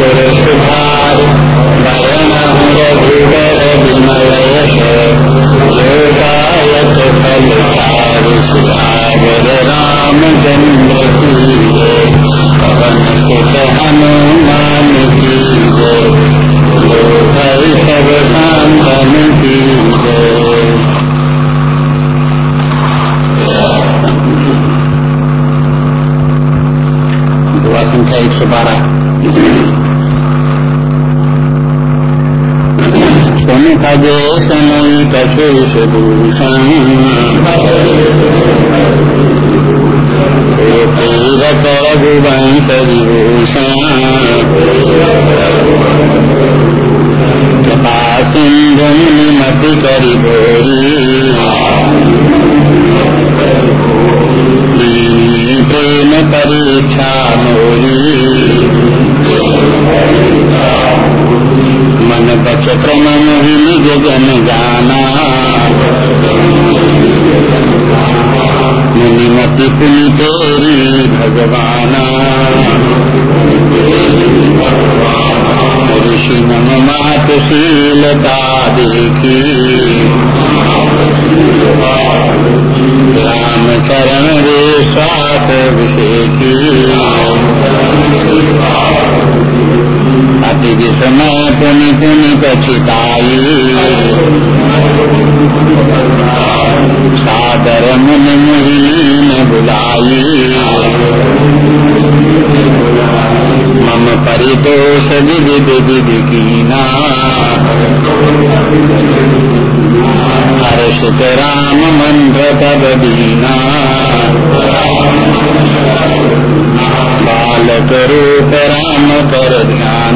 ಹೇಳುತ್ತೇವೆ क्रम मोहि निज जन जाना मुनिमति पुनि तेरी भगवाना। ऋषि नम मात शीलता देखी राम चरण रे स्वात विषेकी अति विस्मय पुनि पुनि पछिताई सादर मुनि मुहीन बुलाई मम परितोष विधि विधि कीना। हर्षित राम मंत्र तब दीना बालक रूप राम कर ध्याना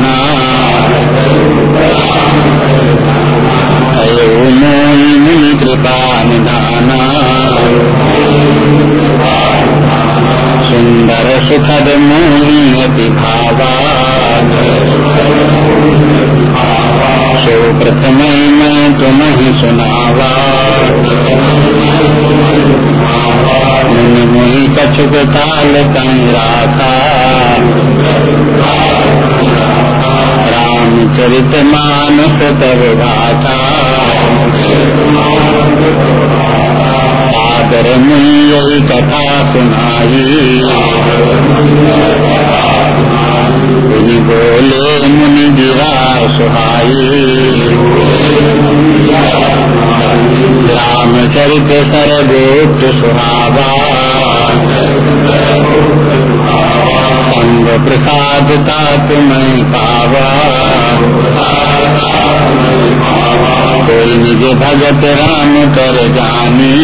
सुखद मोहि अति भावा सो प्रथम मैं तुम्हें सुनावा मन मोहि कछुक काल कहीं राखा रामचरित मानस तब भाषा सादर मुई कथा सुनाई। मुनि बोले, मुनि गिरा सुहाई। राम रामचरित सरगोप्त सुहावा। अंग प्रसाद तात मैं पावा। कोई निज भगत राम कर जानी।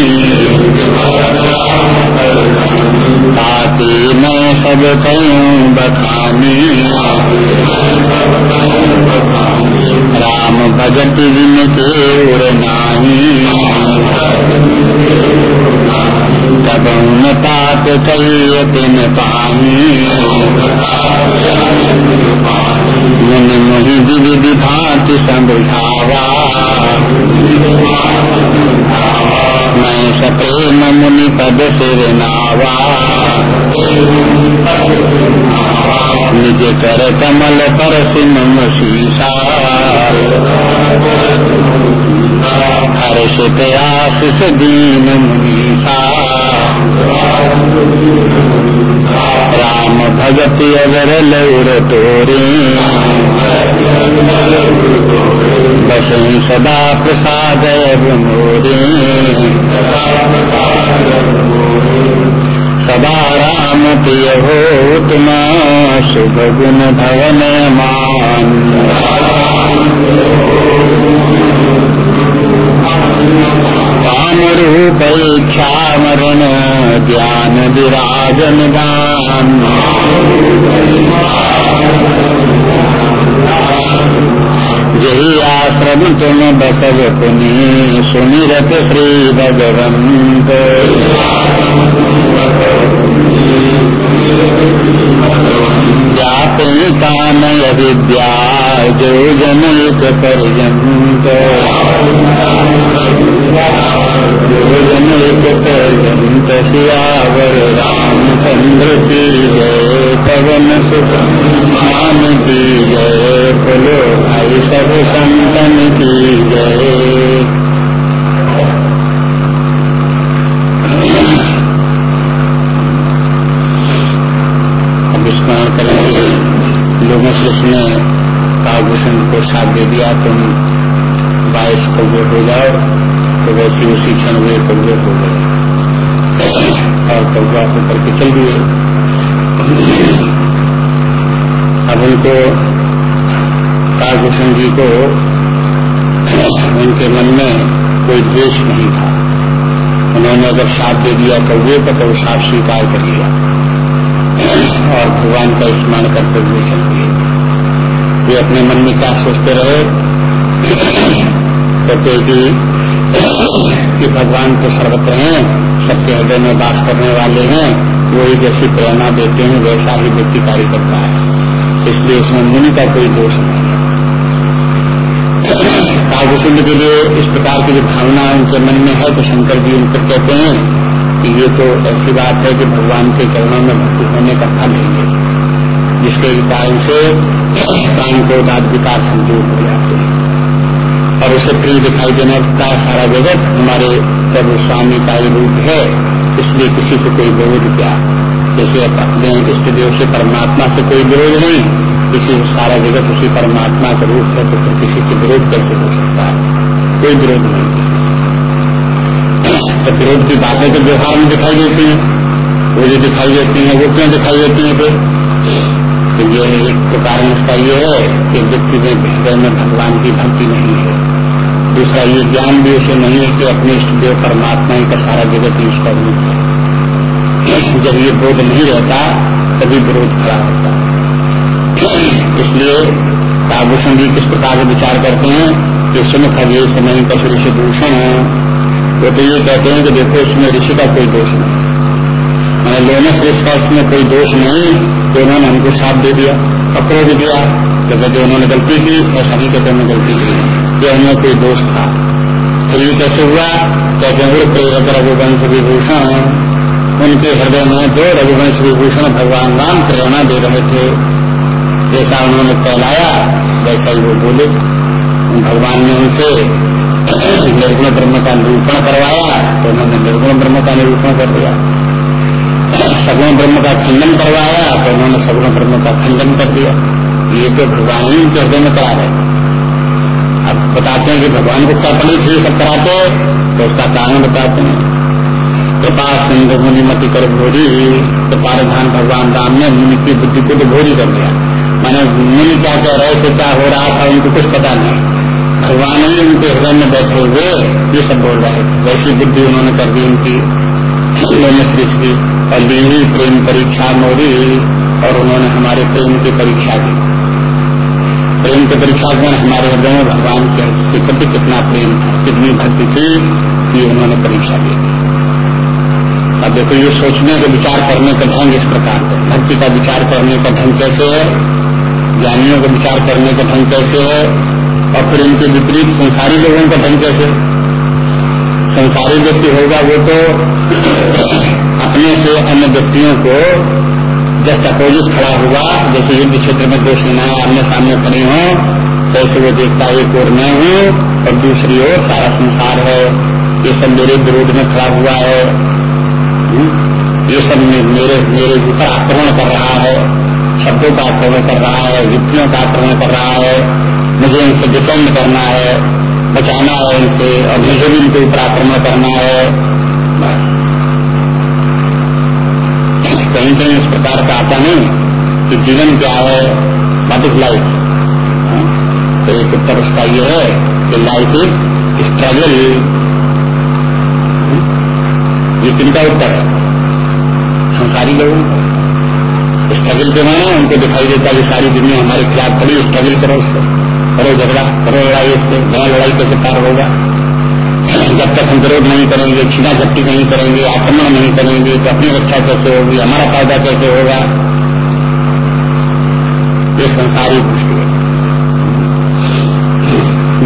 ताती मैं सब कहूँ बखानी। राम भगत जिन के उड़ नाही। तब उन तात कही दिन पानी। मन मोहि विधि भांति समझावा मैं सप्रेम मुनि पद नावा निज कर कमल पर सिम शीशा हर्षित आशीष दीन मुनीसा राम भगत अगर लौर तोरे। बसई सदा प्रसाद मोरे सदा राम प्रिय हो तुम शुभ गुण भवन मान। काम रूप क्षामरण मरण ज्ञान विराजन दान यही आश्रम तुम बसव पुनि सुनिरत श्री भगवंत काम विद्या जो जनक पर्यंत जनक पर्यंत सियावर रामचंद्र की जय पवन सुख मान की जय बोलो भाई सब संतन की जय स्मरण करेंगे लोगों से उसने कालभूषण को साथ दे दिया तुम बाईस कौवे हो जाओ तो वैसे क्षण वे कौवे हो गए। और कौवा को करके चल दिए अब उनको कालभूषण जी को उनके मन में कोई द्वेष नहीं था। उन्होंने अगर साथ दे दिया कौए को तो साफ़ स्वीकार कर लिया। और भगवान का स्मरण करते हुए चल दिए। वे अपने मन में क्या सोचते रहे? कहते कि, कि भगवान तो सर्वत्र हैं, सबके हृदय में बात करने वाले हैं वो ही जैसी प्रेरणा देते हैं, वैसा ही व्यक्ति कार्य करता है। इसलिए इसमें मुनि का कोई दोष नहीं काव्यशुद्ध के लिए इस प्रकार की जो भावना उनके मन में है तो शंकर जी उनकर कहते हैं कि ये तो ऐसी बात है कि भगवान के चरणों में भक्ति होने का फल है। जिसके कारण से प्राण को दाद विकास दूर हो जाते हैं। और उसे प्रिय दिखाई देने का सारा जगत हमारे प्रभु स्वामी का ही रूप है, इसलिए किसी को कोई विरोध क्या। जैसे अपने इष्ट देव से परमात्मा से कोई विरोध नहीं, किसी सारा जगत उसी परमात्मा का रूप है तो फिर किसी के विरोध कैसे हो सकता है? कोई विरोध नहीं। तो विरोध की बातें तो व्यवहार में दिखाई देती है। वो जो दिखाई देती हैं, वो क्यों दिखाई देती हैं फिर? तो ये एक तो कारण उसका ये है कि व्यक्ति में हृदय में भगवान की भक्ति नहीं है। दूसरा ये ज्ञान भी उसे नहीं है कि अपने इष्ट देव परमात्मा का सारा जगत उसका रूप है। जब ये बोध नहीं रहता, तभी विरोध खड़ा होता इसलिए आभूषण जी किस प्रकार से विचार करते हैं कि सुमुख अजय समय कसुर भूषण है, वो तो ये कहते हैं कि देखो, इसमें ऋषि का कोई दोष नहीं। मैंने लोनस ऋषि का इसमें कोई दोष नहीं तो उन्होंने हमको साथ दे दिया, अक्रोध दिया तो कहते उन्होंने गलती की और सभी कहते उन्होंने गलती की कि उनमें कोई दोष था। फिर ये कैसे हुआ? कहते हैं प्रेरक रघुवंश विभूषण। उनके हृदय में जो रघुवंश विभूषण भगवान राम प्रेरणा दे रहे थे। जैसा उन्होंने कहलाया, वैसा ही वो बोले। भगवान ने उनसे निर्गुण ब्रह्म का निरूपण करवाया तो उन्होंने निर्गुण ब्रह्म का निरूपण कर दिया। सगुण ब्रह्म का खंडन करवाया तो उन्होंने सगुण ब्रह्म का खंडन कर दिया। ये तो भगवान ही उनके हृदय में करा रहे अब बताते हैं कि भगवान को क्या पड़ी थी, सब कराते तो उसका कारण बताते हैं। कृपा सिंधु मुनि मति कर भोरी कृपा धान भगवान राम ने मुनि की बुद्धि को तो भोरी कर दिया। मैंने मुनि क्या कह रहे थे, क्या हो रहा था, उनको कुछ पता नहीं। भगवान ही उनके हृदय में बैठे हुए, ये सब बोल रहे थे। वैसी बुद्धि उन्होंने कर दी उनकी। की और ली प्रेम परीक्षा मोरी, और उन्होंने हमारे प्रेम की परीक्षा दी प्रेम के परीक्षा में हमारे हृदय में भगवान के प्रति कितना प्रेम, कितनी भक्ति थी, ये उन्होंने परीक्षा दी। अब देखो, ये सोचने के विचार करने का ढंग इस प्रकार का भक्ति का विचार करने का ढंग कैसे है? ज्ञानियों का विचार करने का ढंग कैसे है? और फिर इनके विपरीत संसारी लोगों का ढंग कैसे संसारी व्यक्ति होगा वो तो अपने से अन्य व्यक्तियों को जब अपोजिट खड़ा हुआ जैसे युद्ध क्षेत्र में दो सेनाएँ आमने सामने खड़ी हों तो वो देखता एक और मैं हूँ और दूसरी ओर सारा संसार है। ये सब मेरे विरोध में खड़ा हुआ है। हम्म, ये सब मेरे मेरे ऊपर आक्रमण कर रहा है। शब्दों का आक्रमण कर रहा है युक्तियों का आक्रमण कर रहा है। मुझे इनसे डिपेंड करना है बचाना है इनसे और मुझे भी इनके ऊपर आक्रमण करना है। कहीं कहीं इस प्रकार का आता नहीं। कि जीवन क्या है? वट इज़ लाइफ तो एक उत्तर उसका ये है कि लाइफ इज़ स्ट्रगल ये किनका उत्तर है? संसारी लोगों का। स्ट्रगल के माने उनको दिखाई देता है कि सारी दुनिया हमारे खिलाफ खड़ी स्ट्रगल करो उससे। करो झगड़ा, करो लड़ाई उससे। बड़ा लड़ाई कैसे पार होगा? जब तक हम विरोध नहीं करेंगे, छीना झपटी नहीं करेंगे, आक्रमण नहीं करेंगे तो अपनी रक्षा कैसे होगी, हमारा फ़ायदा कैसे होगा? ये संसारी दृष्टि है।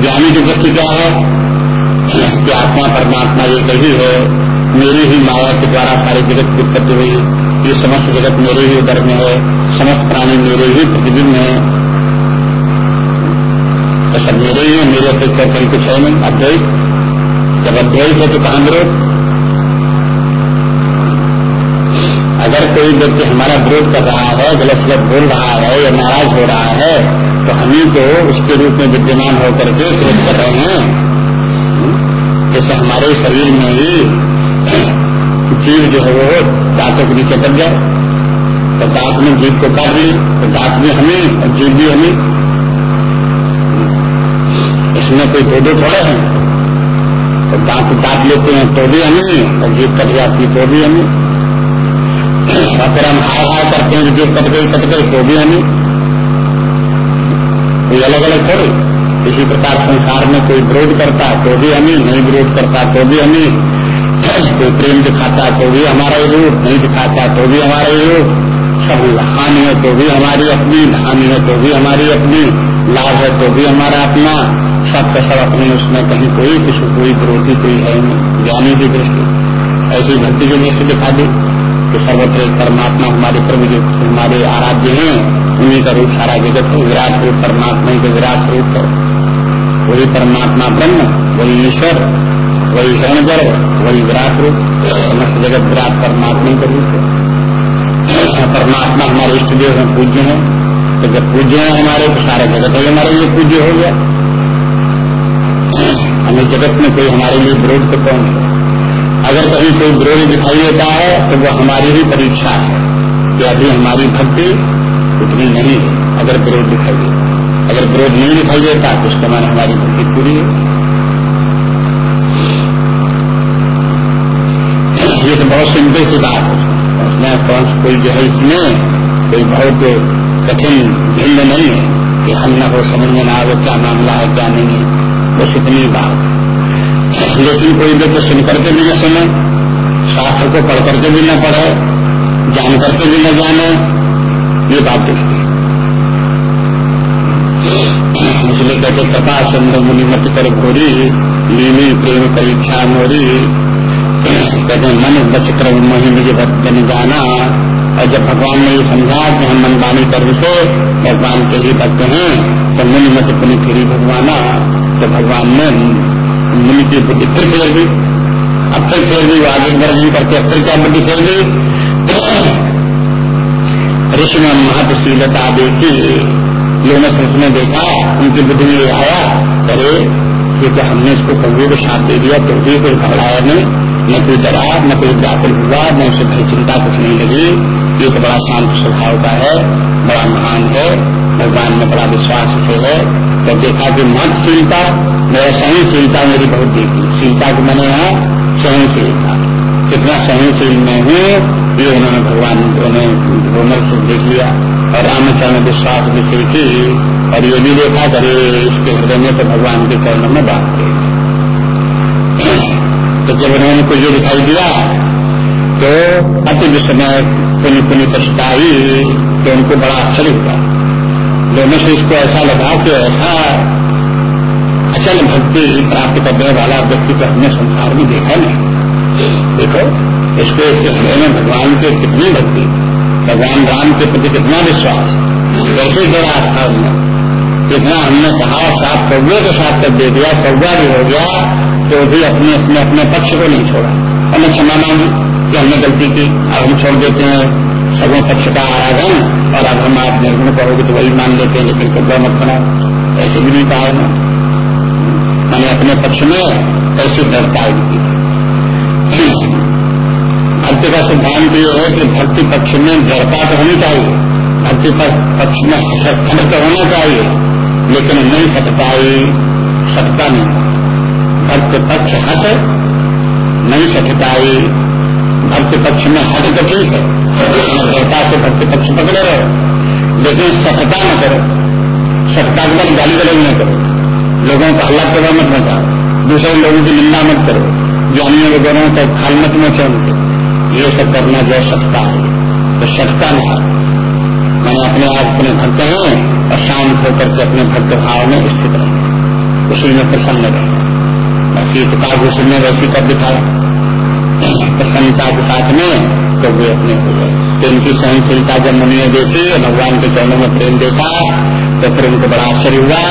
ज्ञानी की दृष्टि क्या है? कि आत्मा परमात्मा ये कही है, मेरी ही माया के द्वारा सारे जगत की उत्पत्ति हुई। ये समस्त जगत मेरे ही उदर में है, समस्त प्राणी मेरे ही प्रतिबिंब है। सब मेरे है मेरे अपेक्षा कहीं कुछ है नहीं अद्वैत जब अद्वैत है तो कहा विरोध? अगर कोई व्यक्ति हमारा विरोध कर रहा है गलत सलत बोल रहा है या नाराज़ हो रहा है तो हम ही तो उसके रूप में विद्यमान होकर के विरोध कर रहे हैं। जैसे हमारे शरीर में ही जीव जो है वो दांतों के नीचे दब जाए तो दांत में जीव को काट ली तो दांत भी हमें और जीव भी हमें। इसमें कोई दो दो थोड़े हैं। तो दांत दांत लेते हैं तो भी हमें और जीत कट जाती तो भी हमें और फिर हम हाय हाय करते हैं जीत कट गई कट गई तो भी हमें कोई अलग अलग थोड़े इसी प्रकार संसार में कोई विरोध करता तो भी हमें नहीं विरोध करता तो भी हमें कोई प्रेम दिखाता तो भी हमारा ही रूप नहीं दिखाता तो भी हमारा ही रूप सब हानि है तो भी हमारी अपनी हानि है तो भी हमारी अपनी लाभ है तो भी हमारा अपना सब का सब अपने उसमें कहीं कोई किसी कोई विरोधी कोई है नहीं। ज्ञानी की दृष्टि। ऐसी भक्ति की दृष्टि दिखा दी कि सर्वत्र परमात्मा हमारे प्रभु जो हमारे आराध्य हैं, उन्हीं का रूप सारा जगत है। विराट रूप परमात्मा के विराट रूप है। वही परमात्मा ब्रह्म, वही ईश्वर, वही शरणगर, वही विराट रूप। समस्त जगत विराट परमात्मा का रूप है। परमात्मा हमारे इष्ट देव हैं, पूज्य हैं। तो जब पूज्य है हमारे तो सारे जगत ही हमारे लिए पूज्य हो गया। हमें जगत में कोई हमारे लिए विरोध तो कौन है? अगर कहीं कोई विरोध दिखाई देता है तो वो हमारी ही परीक्षा है कि अभी हमारी भक्ति उतनी नहीं है, अगर विरोध दिखाई देता अगर विरोध नहीं दिखाई देता तो उसका मान हमारी भक्ति पूरी है। ये तो बहुत सिंपल सी बात है। उसमें कौन कोई जो है इसमें कोई बहुत कठिन भिन्न नहीं है कि हम न हो समझ में ना आवे क्या मामला है, क्या नहीं है। बस इतनी बात। लेकिन कोई भी तो सुन करके भी न सुने शास्त्र को पढ़ करके भी न पढ़े, जान करके भी न जाने, ये बात दिखती इसलिए कहते कृपा सुंदर मुनि मत कर घोरी, लीली प्रेम परीक्षा मोरी। कहते मन बच कर मोहि मुझे बन जाना। और जब भगवान ने ये समझा कि हम मनवानी कर्म से भगवान के ही भक्त हैं तो मुनि मत पुनि फिरी भगवाना। तो भगवान ने मुनि की बुद्धि फिर फेर दी अब फिर फेर दी आगे करके अब फिर क्या बुद्धि फेर दी ऋषि में महत्वशीलता देखी, लोगों ने उसने देखा, उनकी बुद्धि में यह आया, अरे, ये तो हमने इसको कौए को साथ दे दिया तो भी कोई घबराया नहीं, न कोई डरा, न कोई व्याकुल हुआ, न उसे भय चिंता कुछ नहीं लगी। ये तो बड़ा शांत स्वभाव का है, बड़ा महान है, भगवान में बड़ा विश्वास है तो देखा कि मतशीलता मेरा सहनशीलता मेरी बहुत देखी शीलता को मैंने यहाँ सहनशीलता कितना सहनशील मैं हूँ, ये उन्होंने भगवान उन्होंने से देख लिया। और रामचरण विश्वास भी सीखी। और ये भी देखा करे इसके हृदय में तो भगवान के चरणों में बात तो जब उन्होंने को ये दिखाई दिया तो अति विस्मय पुनि पुनि पछताई तो उनको बड़ा आश्चर्य हुआ। दोनों से इसको ऐसा लगा कि ऐसा अचल भक्ति प्राप्त करने वाला व्यक्ति तो हमने संसार में देखा नहीं। देखो, इसके हृदय में भगवान के कितनी भक्ति, भगवान राम के प्रति कितना विश्वास, कैसे जरा आस्था उनमें कितना हमने कहा साथ कौवे के साथ कर दे दिया, कौवा भी हो गया तो भी अपने अपने अपने पक्ष को नहीं छोड़ा। हमें क्षमा मांगी कि हमने गलती की, अब हम छोड़ देते हैं। सगों पक्ष का आराधन और अब हम आप निर्गुण कहोगे तो वही मान लेते हैं लेकिन कब्जा मत बनाओ। ऐसे भी नहीं कहा है मैंने अपने पक्ष में ऐसी की भक्ति का सिद्धांत ये है कि भक्ति पक्ष में दृढ़ता तो होनी चाहिए। भक्ति पक्ष में खड़ तो होना चाहिए। लेकिन नहीं सटताई सटता नहीं। भक्त पक्ष हट, नहीं सटताई भक्त पक्ष में हट तो ठीक है। से भक्त पक्ष पकड़े रहो। लेकिन सफलता न करो। सफलता के बाद गाली गलौज न करो। लोगों को हल्ला करवा मत मचाओ दूसरे लोगों की निंदा मत करो। ज्ञानियों वगैरह को खाल मत मचो उनके। ये सब करना जो सत्ता है। तो सत्ता न मैंने अपने आप अपने भक्त हैं और शांत होकर के अपने भक्त भाव में स्थित रहें। उसी में प्रसन्न रहे। ये किताब उसने वैसी कर दिखाया प्रसन्नता के साथ में तो वे अपने हो। गए तो इनकी सहनशीलता जब मुनि ने देखी, भगवान के चरणों में प्रेम देखा तो फिर उनको बड़ा आश्चर्य हुआ।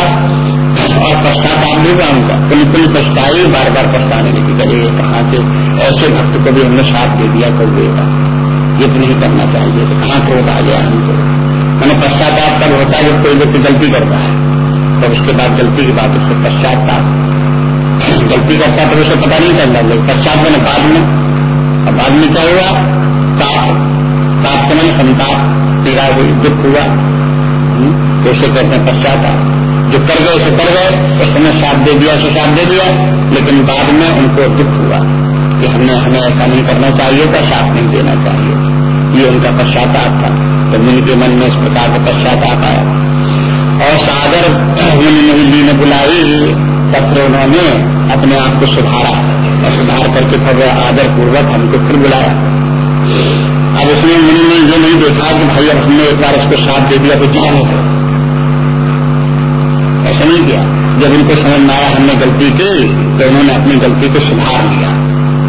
और पश्चाताप भी हुआ उनका। पुल पछताई बार बार पछताने लगी करे कहाँ से ऐसे भक्त को भी हमने साथ दे दिया कौवे का? ये तो नहीं करना चाहिए तो कहाँ क्रोध आ गया हमको? मैंने पश्चाताप तब होता है जब कोई व्यक्ति गलती करता है। तो उसके बाद गलती के बाद उससे पश्चाताप। गलती करता तो उसे पता नहीं चलता। पश्चात मैंने बाद में अब बाद में क्या हुआ? ताप ताप संताप पीड़ा हुई दुख हुआ। हम्म, तो उसे कहते हैं पश्चाताप जो कर गए सो कर गए उस समय साथ दे दिया सो साथ दे दिया लेकिन बाद में उनको दुख हुआ कि हमने हमें ऐसा नहीं करना चाहिए था साथ नहीं देना चाहिए। ये उनका पश्चाताप था। तो मुनि के मन में इस प्रकार का पश्चाताप आया। और सागर मुनि ने बुलाई तब फिर उन्होंने अपने आप को सुधारा। और सुधार करके फिर आदर पूर्वक हमको फिर बुलाया। अब उसमें मुनि ने ये नहीं देखा कि भाई अब हमने एक बार उसको साथ दे दिया तो क्या नहीं ऐसा नहीं किया। जब उनको समझ में आया हमने गलती की तो उन्होंने अपनी गलती को सुधार लिया।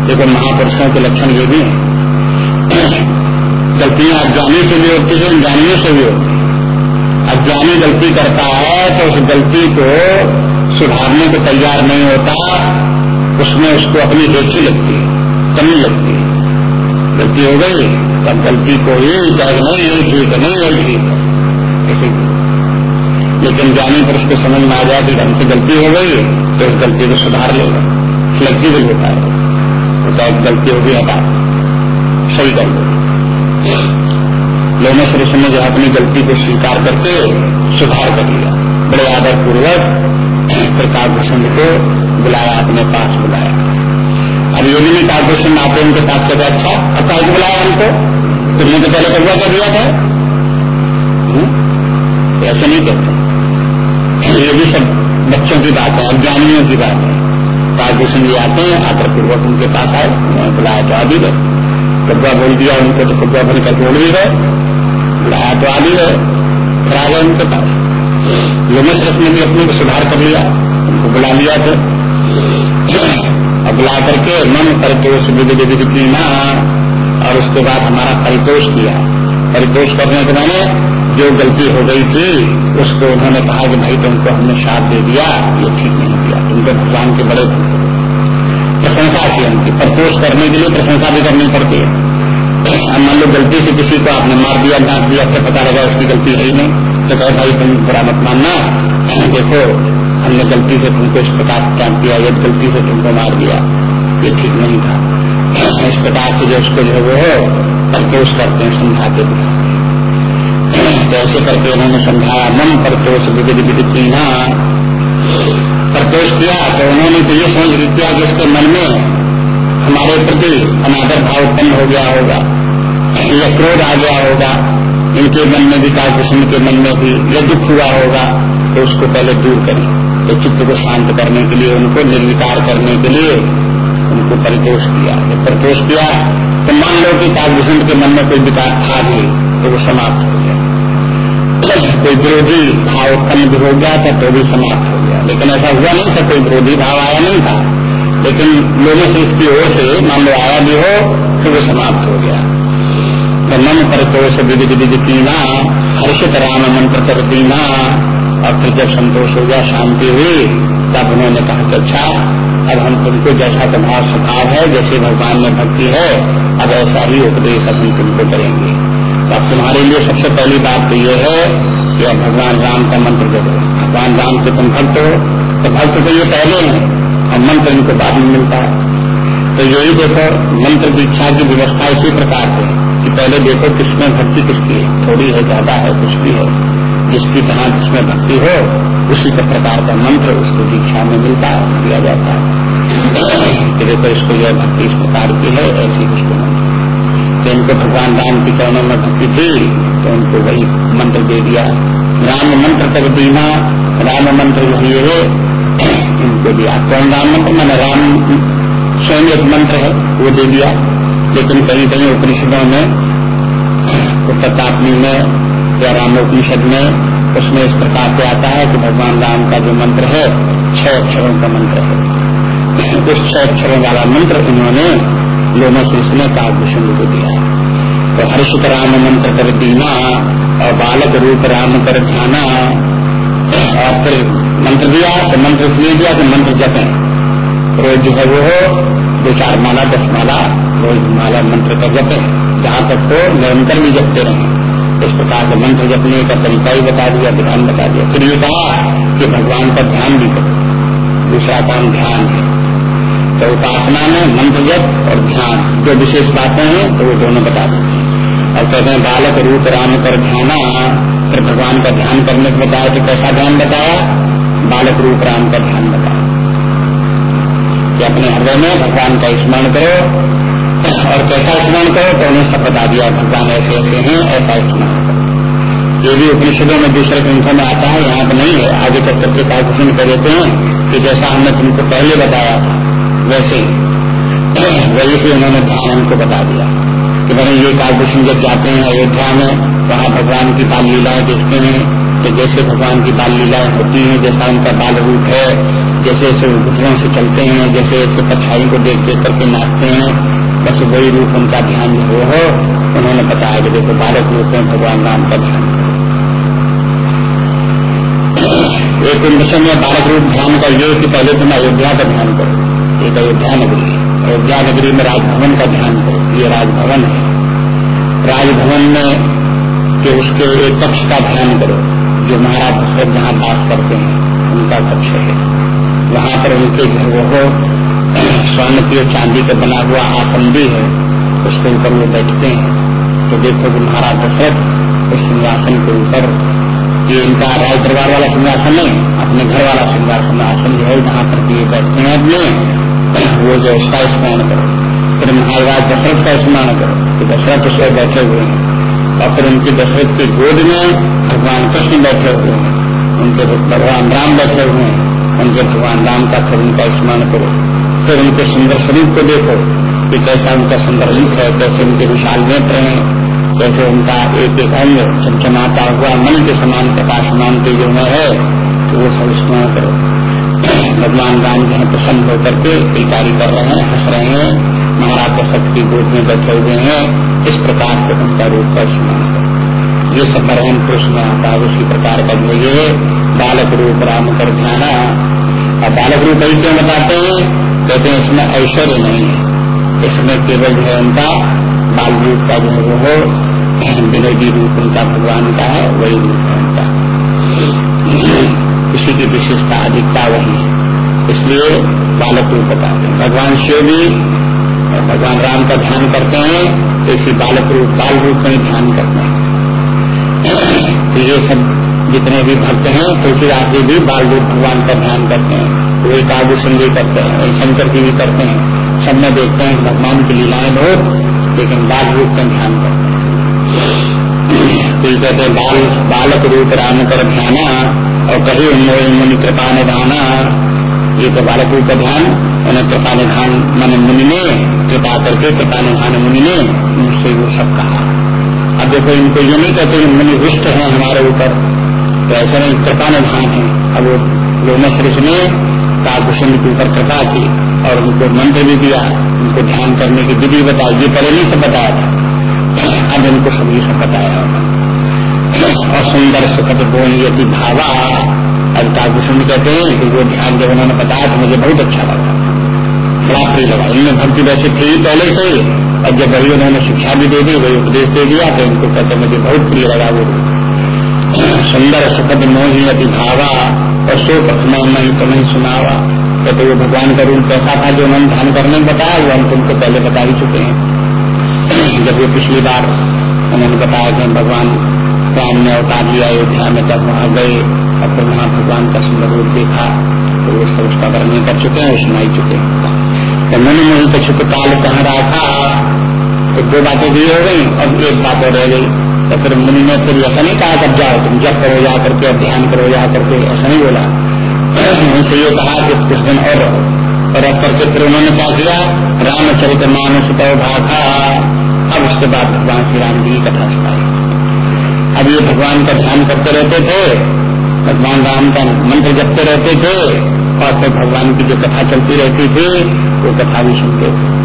देखो, महापुरुषों के लक्षण ये भी है। गलतियाँ अज्ञानी से भी होती है अज्ञानियों से भी होती है। अज्ञानी गलती करता है तो उस गलती को सुधारने को तैयार नहीं होता। उसमें उसको अपनी देखी लगती है, कमी लगती है। गलती हो गई, तब गलती को ही नहीं यही ठीक है नहीं यही ठीक है। लेकिन जाने पर उसको समझ में आ जाए कि हमसे गलती हो गई तो उस गलती को सुधार लेगा फ्लेक्सिबल होता है। उसका एक गलती होगी हटा सही कर दो लोगों से ने जो अपनी गलती को स्वीकार करके सुधार कर लिया। बड़े आदर पूर्वक फिर कालभूषण को बुलाया, अपने पास बुलाया। अब ये भी नहीं कालभूषण आते उनके पास कहते अच्छा। अब काहे बुलाया हमको। तुमने तो पहले कब्जा कर दिया था। हम्म? ऐसे नहीं करते। ये भी सब बच्चों की बात है, अज्ञानियों की बात है। कालभूषण जी आते हैं आकर पूर्वक उनके पास आए, उन्होंने बुलाया तो आदि गए कब्बा बोल दिया, उनको तो कब्बा भर कर बोल भी गए बुलाया तो आदि गए फिर आ गए उनके पास। योगेश ने भी अपने को सुधार कर लिया, उनको बुला लिया तो। अब बुला करके मन परितोष विधि विधि की ना, और उसके बाद हमारा परितोष किया। परितोष करने के मैंने जो गलती हो गई थी, उसको उन्होंने कहा कि भाई तुमको हमने साथ दे दिया, ये ठीक नहीं किया। तुमको भगवान के बड़े प्रशंसा की उनकी। प्रपोष करने के लिए प्रशंसा भी करनी पड़ती है। अब मान लो गलती से किसी को आपने मार दिया, डांट दिया तो पता लगा उसकी गलती है ही नहीं। तो कहे, भाई तुम बुरा मत मानना। देखो हमने गलती से तुमको इस प्रकार डांट दिया, ये गलती से तुमको मार दिया, ये ठीक नहीं था। इस प्रकार से जो उसको जो वो प्रपोष करते हैं समझाते तो ऐसे करके उन्होंने समझाया, मन परतोष विविध विधि पीना परतोष किया तो उन्होंने तो ये समझ किया कि इसके मन में हमारे प्रति अनादर भाव उत्पन्न हो गया होगा, या क्रोध आ गया होगा। इनके मन में भी कालकृष्ण के मन में भी या दुख हुआ होगा तो उसको पहले दूर करें। तो चित्त को शांत करने के लिए, उनको निर्विकार करने के लिए उनको परितोष किया। जब परितोष किया तो मान लो कि कालकृष्ण के मन में कोई विकार था भी तो वो समाप्त हो गया। कोई विरोधी भाव उत्पन्न भी हो गया था तो भी समाप्त हो गया। लेकिन ऐसा हुआ नहीं था, कोई विरोधी भाव आया नहीं था। लेकिन लोगों से इसकी ओर से, मान लो आया भी हो तो वो समाप्त हो गया। तो मन परितोष, विविध विधि पीना हर्षित राम मंत्र कर दीना और फिर जब संतोष हो गया, शांति हुई, तब उन्होंने कहा कि अच्छा अब हम तुमको जैसा तुम्हारा स्वभाव है, जैसे भगवान में भक्ति है, अब ऐसा ही उपदेश अब हम तुमको करेंगे। तो अब तुम्हारे लिए सबसे पहली बात तो ये है कि अब भगवान राम का मंत्र दो। भगवान राम के तुम भक्त हो तो भक्त तो ये पहले हैं और मंत्र इनको बाद में मिलता है। तो यही देखो, मंत्र दीक्षा की व्यवस्था इसी प्रकार से कि पहले देखो किसमें भक्ति किसकी है। थोड़ी है, ज़्यादा है, कुछ भी है। जिसकी जहाँ जिसमें भक्ति हो, उसी का प्रकार का मंत्र उसको दीक्षा में मिलता है, दिया जाता है। कि देखो इसको यह भक्ति इस प्रकार की है, ऐसी उसको तो इनको भगवान राम की चरणों में भक्ति थी तो उनको वही मंत्र दे दिया। राम मंत्र कर दीना, राम मंत्र ये है। इनको दिया। कौन राम मंत्र? मैंने राम स्वयं एक मंत्र है, वो दे दिया। लेकिन कहीं कहीं उपनिषदों में प्रतापनी में या रामोपनिषद में उसमें इस प्रकार से आता है कि भगवान राम का जो मंत्र है, छह अक्षरों का मंत्र है। उस छह अक्षरों वाला मंत्र उन्होंने लोगों से इसने कालभूषण को दिया तो हर्षित राम मंत्र कर दीना, और बालक रूप राम कर ध्याना, और फिर मंत्र दिया तो मंत्र इसलिए दिया कि मंत्र जपें। रोज जो है वो हो, दो चार माला, दस माला, रोज माला मंत्र का जपें, जहाँ तक हो, निरंतर भी जपते रहे। इस प्रकार के मंत्र जपने का तरीका ही बता दिया, विधान बता दिया। फिर ये कहा कि भगवान का ध्यान भी करो। दूसरा काम ध्यान है। तो उपासना में मंत्र जप और ध्यान, जो विशेष बातें हैं तो वो दोनों बता देते हैं। और कहते हैं, बालक रूप राम कर ध्याना फिर भगवान का ध्यान करने को बताया तो कैसा ध्यान बताया? बालक रूप राम का ध्यान बताया। कि अपने हृदय में भगवान का स्मरण करो। और कैसा स्मरण करो तो उन्हें सब बता दिया भगवान ऐसे ऐसे हैं, ऐसा स्मरण ये भी उपनिषदों में दूसरे ग्रंथों में आता है, यहाँ पर नहीं है। आगे तक सबके पास कालभूषण कर देते हैं कि जैसा हमने तुमको पहले बताया था, वैसे वही से उन्होंने ध्यान हमको बता दिया कि मैंने ये कालभूषण जब जाते हैं अयोध्या में, वहाँ भगवान की बाल लीलाएँ देखते हैं तो जैसे भगवान की बाल लीलाएँ होती हैं, जैसा उनका बाल रूप है जैसे ऐसे घुटनों से चलते हैं जैसे जैसे परछाई को देख देख करके नाचते हैं बस वही रूप उनका ध्यान जो हो। उन्होंने बताया कि देखो बालक रूप में भगवान राम का ध्यान एक मिशन में बालक रूप ध्यान का ये कि पहले तुम अयोध्या का ध्यान करो। एक अयोध्या नगरी अयोध्या नगरी में राजभवन का ध्यान करो। ये राजभवन है। राजभवन में कि उसके एक कक्ष का ध्यान करो, जो महाराज दशरथ जहाँ बास करते हैं, उनका कक्ष है। वहाँ पर उनके घर वो स्वर्ण की और चांदी का बना हुआ आसन भी है, उसके ऊपर वो बैठते हैं। तो देखो कि महाराज दशरथ उस सिंहासन के ऊपर, ये इनका राज दरबार वाला सिंहासन है अपने घर वाला सिंहासन, आसन जो है, जहाँ पर ये बैठते हैं अपने, वो जो उसका स्मरण करो। फिर महाराज दशरथ का स्मरण करो कि दशरथ उस बैठे हुए हैं। और फिर उनके दशरथ की गोद में भगवान कृष्ण बैठे हुए हैं। उनके भगवान राम बैठे हुए हैं। उनके भगवान राम का फिर उनका स्मरण करो। फिर उनके सुंदर शरीर को देखो कि कैसा उनका सुंदर रूप है, कैसे उनके विशाल नेत्र हैं। कैसे उनका एक एक अंग चमचमाता हुआ मन के समान प्रकाशमान के जो है तो वो सब स्मरण करो भगवान राम जो है प्रसन्न होकर के टिकारी कर रहे हैं, हंस रहे हैं। महाराज की गोद में बैठे हुए हैं। इस प्रकार से उनका रूप का स्मरण करो ये सब बरहन पुरुष में आता है उसी प्रकार का जो ये बालक रूप राम कर ध्यान। और बालक रूप क्यों बताते हैं? कहते हैं, इसमें ऐश्वर्य नहीं है। इसमें केवल जो है उनका बाल रूप का जो है वो विनोदी रूप उनका भगवान का है, वही रूप है उनका। इसी की विशेषता अधिकता वही है। इसलिए बालक रूप बताते हैं। भगवान शिव भी भगवान राम का ध्यान करते हैं तो इसी बालक रूप, बाल रूप में ध्यान करते हैं। तो ये सब जितने भी भक्त हैं, तुलसीदास जी भी बाल रूप भगवान का ध्यान करते हैं। वे काव्य भी करते हैं, शंकर की भी करते हैं। सब में देखते हैं भगवान की लीलाएँ बहुत, लेकिन बाल रूप का ध्यान करते हैं। कहते हैं, बाल, बालक रूप राम कर ध्याना, और कही मुनि कृपा निधाना। ये तो बालक रूप का ध्यान, उन्हें कृपा निधान, मन मुनि ने, कृपा करके कृपा निधान मुनि ने, मुझसे वो सब कहा। अब देखो, इनको ये नहीं कहते मुनि रुष्ट है हमारे ऊपर। तो ऐसा नहीं, कृपा निधान है। अब वो लोमस ने कालभूषण के ऊपर कृपा की और उनको मंत्र भी दिया, उनको ध्यान करने की विधि बताई, ये पहले नहीं सब बताया था। अब उनको सभी सब बताया होगा। और सुंदर सुखद बोल यदि भावा, अब कालभूषण कहते हैं कि वो ध्यान जब उन्होंने बताया तो मुझे बहुत अच्छा लगा। बड़ा प्रिय लगा। इनमें भक्ति वैसे थी पहले से और जब वही उन्होंने शिक्षा भी दे दी, वही उपदेश दे दिया तो उनको कहते मुझे बहुत प्रिय लगा वो सुंदर सुखद मोही अति भावा और सो प्रथमा नहीं तो नहीं सुनावा। कहते वो भगवान का रूप कैसा था जो उन्होंने ध्यान करने में बताया, वो हम तुमको पहले बता ही चुके हैं। जब वो पिछली बार उन्होंने बताया कि भगवान राम ने अवतार लिया, अयोध्या में जब वहाँ गए और फिर वहाँ भगवान का सुंदर रूप देखा तो वो सब उसका वर्णन कर चुके हैं सुनाई चुके हैं। तो मैंने तो छुप काल कह रहा था तो दो बातें भी हो गई और एक बात और रह गई। तो फिर मुनि ने फिर ऐसा नहीं कहा कर जाओ तुम, जब करो, जा करके ध्यान करो, जा करके। ऐसा नहीं बोला। उनसे ये कहा कि कुछ दिन और रहो। और अब करके फिर उन्होंने क्या किया? रामचरित मानस तो भाखा अब उसके बाद भगवान श्री राम जी की कथा सुनाई अब ये भगवान का ध्यान करते रहते थे, भगवान राम का मंत्र जपते रहते थे, और फिर भगवान की जो कथा चलती रहती थी, वो कथा भी सुनते थे।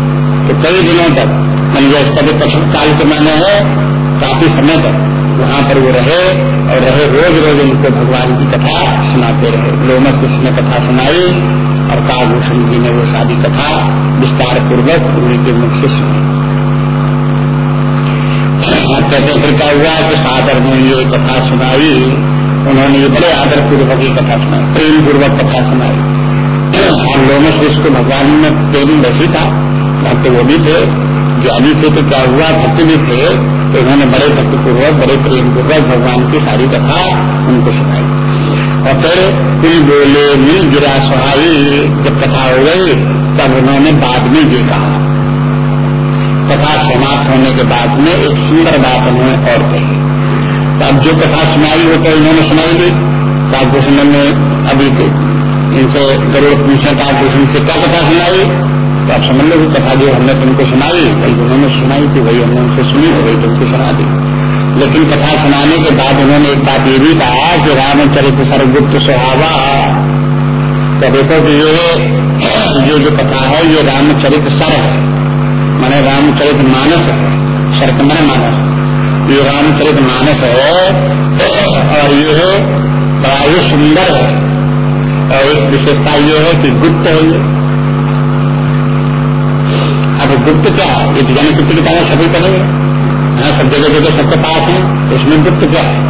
तो कई दिनों तक, मंजर इसका भी कठिन काल के माने है काफ़ी समय तक वहाँ पर वो रहे और रहे रोज रोज उनको भगवान की कथा सुनाते रहे। लोमस उसने कथा सुनाई और कालभूषण जी ने वो शादी कथा विस्तार पूर्वक उनके मुख से सुनी। कहते फिर क्या हुआ कि सादर ने ये कथा सुनाई। उन्होंने ये बड़े आदर पूर्वक ही कथा सुनाई प्रेम पूर्वक कथा सुनाई। और लोमस इसको भगवान में प्रेम वैसी था, भक्त वो भी थे, ज्ञानी थे तो क्या हुआ, भक्त भी थे। तो उन्होंने बड़े भक्ति पूर्वक बड़े प्रेम पूर्वक भगवान की सारी कथा उनको सुनाई। और फिर कुल बोले, मिल गिरा सुहाई, जब कथा हो गई, तब उन्होंने बाद में ये कहा। कथा समाप्त होने के बाद में एक सुंदर बात उन्होंने और कही। तब जो कथा सुनाई हो तो इन्होंने सुनाई दी कालभूषण ने अभी इनसे गरुड़ पूछा कालभूषण से क्या कथा सुनाई? तो आप समझ लो कि कथा जो हमने तुमको सुनाई, कई उन्होंने सुनाई थी, वही हमने उनसे सुनी हो गई तुमको सुना दी। लेकिन कथा सुनाने के बाद उन्होंने एक बात ये भी कहा कि रामचरित सर्वगुप्त सुहावा तो देखो कि ये, जो जो कथा है, ये रामचरित सर है। माने रामचरित मानस है। शर्त मन मानस। ये रामचरित मानस है और ये बड़ा ही सुंदर है। और एक विशेषता ये है कि गुप्त है ये। अब गुप्त क्या है? ये विज्ञान की किताबें सभी पढ़ेंगे हाँ। सब जगह जगह सबके पास है तो इसमें गुप्त क्या है?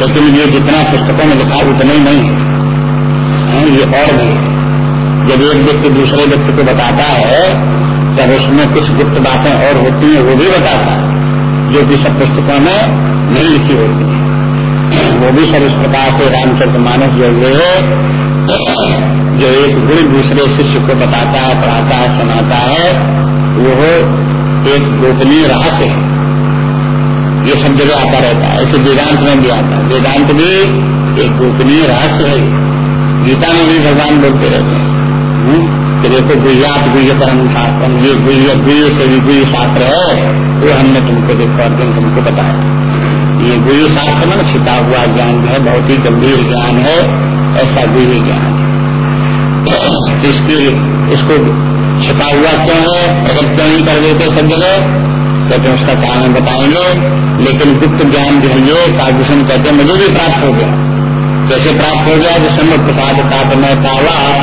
लेकिन ये जितना पुस्तकों में लिखा उतना ही नहीं है। हाँ, ये और भी जब एक व्यक्ति दूसरे व्यक्ति को बताता है तब उसमें कुछ गुप्त बातें और होती हैं वो भी बताता है जो कि सब पुस्तकों में नहीं लिखी होती है। वो भी सब इस प्रकार से रामचंद्र मानस जो है। जो एक गुण दूसरे शिष्य को बताता है, पढ़ाता है, सुनाता है वो एक गोपनीय रहस्य है। ये सब जगह आता रहता है, ऐसे वेदांत में भी आता है। वेदांत भी एक गोपनीय रहस्य है। गीता में भी भगवान बोलते रहते हैं। हम्म? कि देखो गुहयात गुह्य परम शास्त्र ये गुह्य गुह्य से भी गुह्य शास्त्र है वो हमने तुमको देखो अर्जुन तुमको बताया। ये गुह्य शास्त्र में छिपा हुआ ज्ञान है, बहुत ही गंभीर ज्ञान है, ऐसा गुह्य ज्ञान। इसकी, इसको छिपा हुआ क्यों है? प्रकट क्यों नहीं कर देते सब जगह? कहते हैं, उसका कारण बताएँगे। लेकिन गुप्त ज्ञान जो है, ये कालभूषण कहते मुझे भी प्राप्त हो गया। कैसे प्राप्त हो गया जो समय प्रसाद प्राप्त मैं पावा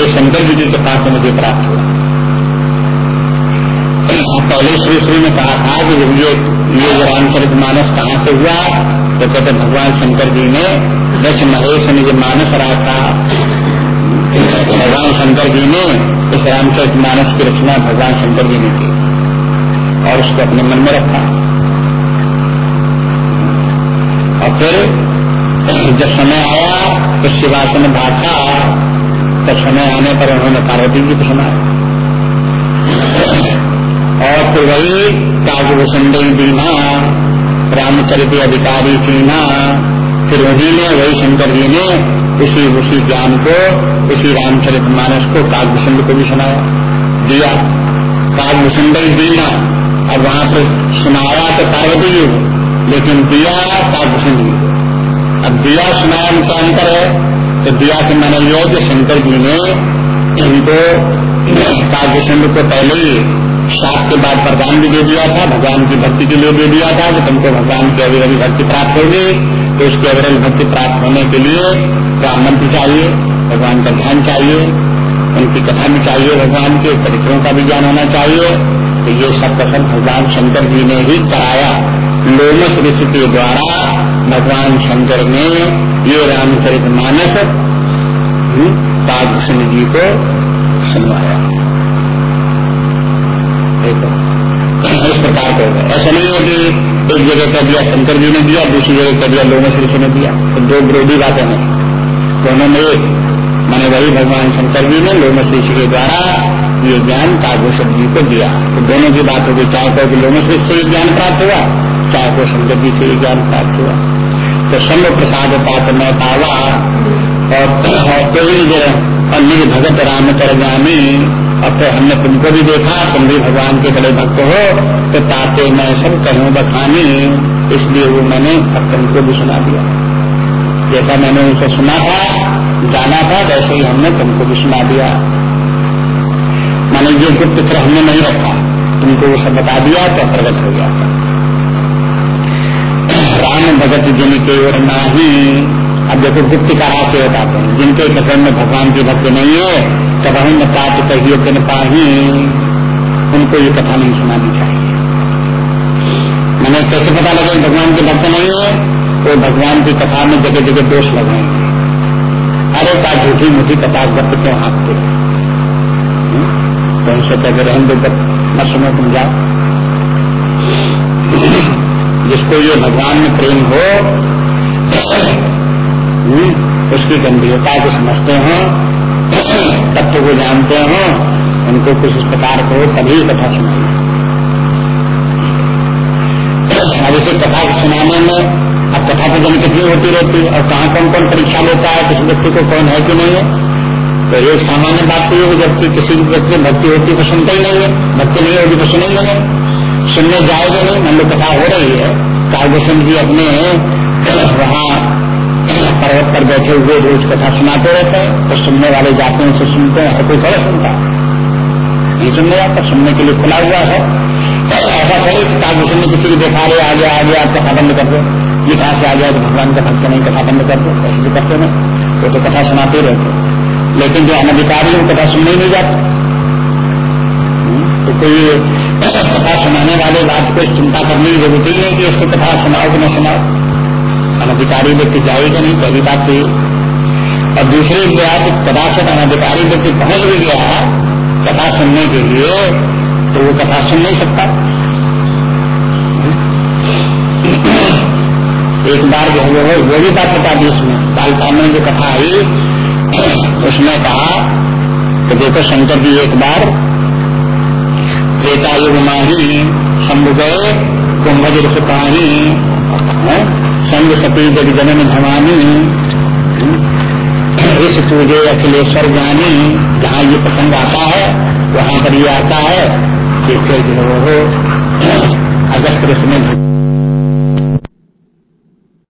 ये शंकर जी के पास मुझे प्राप्त हुआ। पहले श्री श्री ने कहा था कि ये ये रामचरित मानस कहाँ से हुआ? तो कहते भगवान शंकर जी ने दक्ष महेश ने जो मानस रखा। भगवान शंकर जी ने इस रामचरित मानस की रचना भगवान शंकर जी ने की और उसको अपने मन में रखा। और फिर जब समय आया तो शिवासन भाषा तब समय आने पर उन्होंने पार्वती जी को सुनाया। और फिर वही काजभूषण दीना, रामचरित अधिकारी सीना फिर उन्हीं ने, वही शंकर जी ने उसी उसी ज्ञान को उसी रामचरित मानस को काव्यसुंड को भी सुनाया, दिया। काव्यसुंड ही दीना अब वहाँ पर सुनाया तो पार्वती जी लेकिन दिया काव्यसुंड अब दिया सुनाया क्या अंतर है तो दिया के मैंने यो कि शंकर जी ने इनको काव्यसुंड को पहले ही सात के बाद वरदान भी दे दिया था, भगवान की भक्ति के लिए दे दिया था, कि तुमको भगवान की अविरल भक्ति प्राप्त होगी तो उसकी अविरल भक्ति प्राप्त होने के लिए ब्राह्मण भी चाहिए। भगवान का ध्यान चाहिए उनकी कथा भी चाहिए भगवान के चरित्रों का भी ज्ञान होना चाहिए। तो ये सब कथन भगवान शंकर जी ने ही कराया। लोमस ऋषि के द्वारा भगवान शंकर ने ये रामचरित मानस हम्म, जी को सुनवाया। इस प्रकार को ऐसा नहीं है कि एक जगह कर दिया शंकर जी ने दिया दूसरी जगह कर दिया लोमस ऋषि ने दिया। तो दो विरोधी बातें हैं। दोनों में एक। मैंने वही भगवान शंकर जी ने लोमस ऋषि के द्वारा ये ज्ञान काघोषण जी को दिया। तो दोनों की बात होगी चाहे को कि लोमस ऋषि से ज्ञान प्राप्त हुआ चाहे को शंकर जी से ज्ञान प्राप्त हुआ। तो सर्व प्रसाद पात में पावा, और कोई भगत राम कर जानी और फिर हमने तुमको भी देखा, तुम भी भगवान के बड़े भक्त हो तो ताते मैं सब कहूँ बखानी, इसलिए वो मैंने अब तुमको भी सुना दिया। जैसा मैंने उनसे सुना था जाना था, वैसे ही हमने तुमको भी सुना दिया। मैंने जो गुप्त फिर हमने नहीं रखा। तुमको वो सब बता दिया तो प्रगट हो गया राम भगत जिन के और ही अब देखो गुप्त का रास्ते बताते हैं? जिनके कथन में भगवान की भक्ति नहीं है, तब हम पात कहिए दिन पाही। उनको ये कथा नहीं सुनानी चाहिए। मैंने कैसे पता लगे भगवान की भक्त नहीं है? तो भगवान की कथा में जगह जगह दोष लगाएँगे अरे का झूठी मुठी कथा गप क्यों हाँकते तो उनसे कहते रहें दो गप न सुनो तुम जाओ। जिसको ये भगवान में प्रेम हो उसकी गंभीरता को समझते हो तत्व को जानते हो, उनको कुछ इस प्रकार को तभी कथा सुनाई। अब इसे कथा सुनाने में अब कथा तो जन कितनी होती रहती है और कहाँ कौन कौन परीक्षा लेता है किसी व्यक्ति को कौन है कि नहीं है तो एक सामान्य बात तो ये जबकि किसी व्यक्ति भक्ति होती तो सुनता ही नहीं है भक्ति नहीं होगी तो सुनेंगे नहीं सुनने जाएगा नहीं मान लो कथा हो रही है कालभूषण जी अपने वहाँ पर्वत पर बैठे हुए रोज कथा सुनाते रहते हैं तो सुनने वाले जाते हैं उसे सुनते हैं हर कोई थोड़ा सुनता है नहीं सुनने जाता सुनने के लिए खुला हुआ है ऐसा थोड़ी कालभूषण ने किसी को देखा रहे आगे आगे आप कथा बंद कर दो ये कहा से आ गया भगवान का भक्त नहीं कथा बंद कर दो ऐसे करते नहीं वो तो कथा सुनाते रहते लेकिन जो अनधिकारी वो कथा सुनने नहीं जाते हम्म, तो कोई कथा सुनाने वाले बात को चिंता करने की ज़रूरत ही नहीं कि इसको कथा सुनाओ कि न सुनाओ। अनधिकारी व्यक्ति जाएगा नहीं पहली बात तो और दूसरी बात कदाचित अनधिकारी व्यक्ति पहुँच भी गया कथा सुनने के लिए तो वो कथा सुन नहीं सकता। एक बार जो है, वो भी बात बता दी उसमें। बालकाल में जो कथा आई। उसने कहा कि देखो शंकर जी, एक बार त्रेता युग माही शंभु गए कुंभज रुपाही संग सती जग जनन भवानी इस पूजे अखिलेश्वर ज्ञानी, जहाँ ये प्रसंग आता है, वहाँ पर ये आता है। कि फिर जो हो अगस्त में